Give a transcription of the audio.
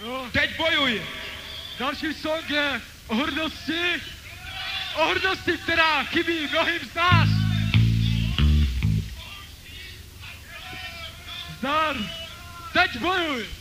Díky. Teď bojuj! Další song je o hrdosti. O hrdosti, která chybí mnohým z nás. Zdar. Teď bojuj.